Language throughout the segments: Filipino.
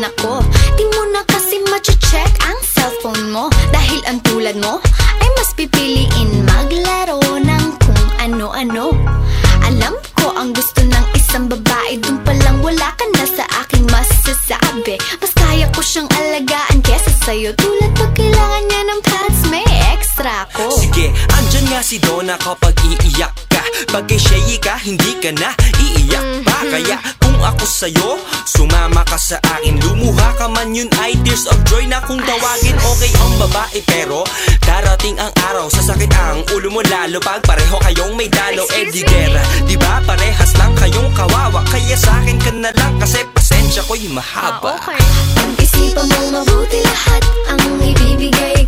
naman ako Di mo na kasi mache-check ang cellphone mo. Dahil ang tulad mo ay mas pipiliin maglaro ng kung ano-ano. Alam ko ang gusto ng isang babae Dun palang wala ka na sa aking masasabi. Mas kaya ko siyang alagaan kesa sa'yo. Tulad pag kailangan niya ng pads, may extra ko. Sige, andyan nga si Donna kapag iiyak ka. Pag kay Shea ka, hindi ka na iiyak pa. Mm-hmm. Kaya ako sa'yo, sumama ka sa akin Lumuha ka man yun ay tears of joy na kung tawagin. Okay ang babae pero darating ang araw Sasakit ang ulo mo lalo pag pareho kayong may dalo. Eh di gera, di ba? Parehas lang kayong kawawa. Kaya sa akin ka na lang kasi pasensya ko'y mahaba. Pag-isipan mo mabuti lahat Ang ibibigay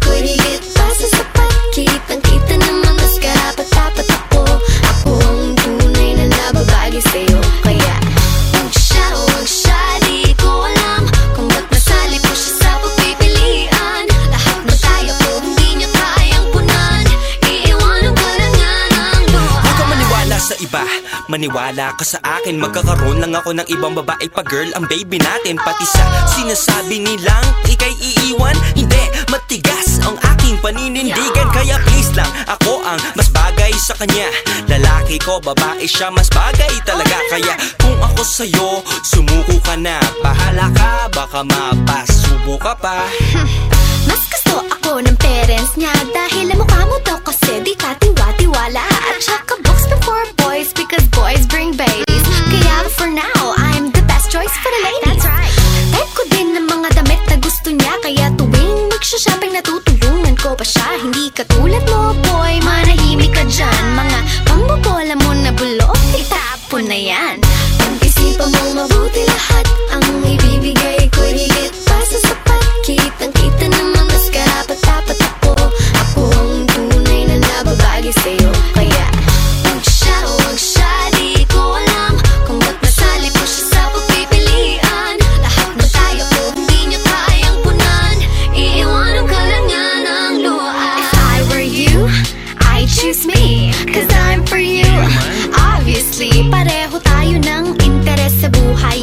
iba. Maniwala ka sa akin Magkakaroon lang ako ng ibang babae pa girl. Ang baby natin Pati sa sinasabi nilang Ika'y iiwan. Hindi, matigas ang aking paninindigan. Kaya please lang Ako ang mas bagay sa kanya. Lalaki ko, babae siya Mas bagay talaga. Kaya kung ako sa'yo Sumuko ka na. Bahala ka Baka mapasubo ka pa. Mas gusto ako ng parents niya Dahil mukha Kaya tuwing magsha-shopping natutulungan ko pa siya. Hindi katulad mo boy, manahimik ka dyan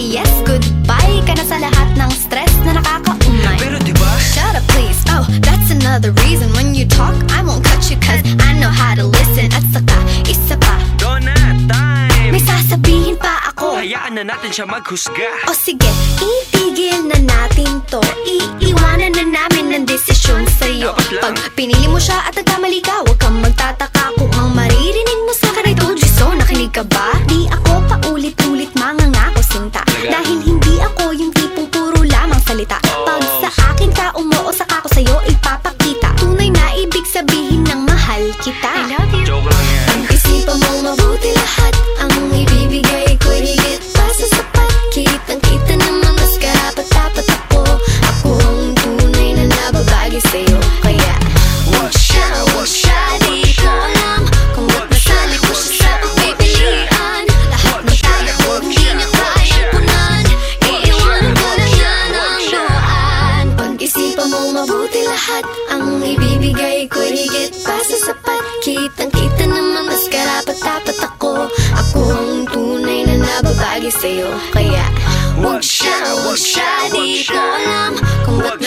Yes, goodbye ka na sa lahat ng stress na nakakaumay Pero di ba? Shut up please, oh, that's another reason When you talk, I won't cut you cause I know how to listen. At saka, isa pa, Donna, time. May sasabihin pa ako. Hayaan na natin siya maghusga. O sige, itigil na natin to. Iiwanan na namin ng desisyon sa'yo. Pag pinili mo siya at nagkamali ka sa'yo lahat Ang ibibigay ko higit pa sa sapat Kitang-kita naman. Mas karapat-dapat ako. Ako ang tunay na nababagi sa'yo. Kaya Huwag siya, huwag siya Di ko alam Kung ba't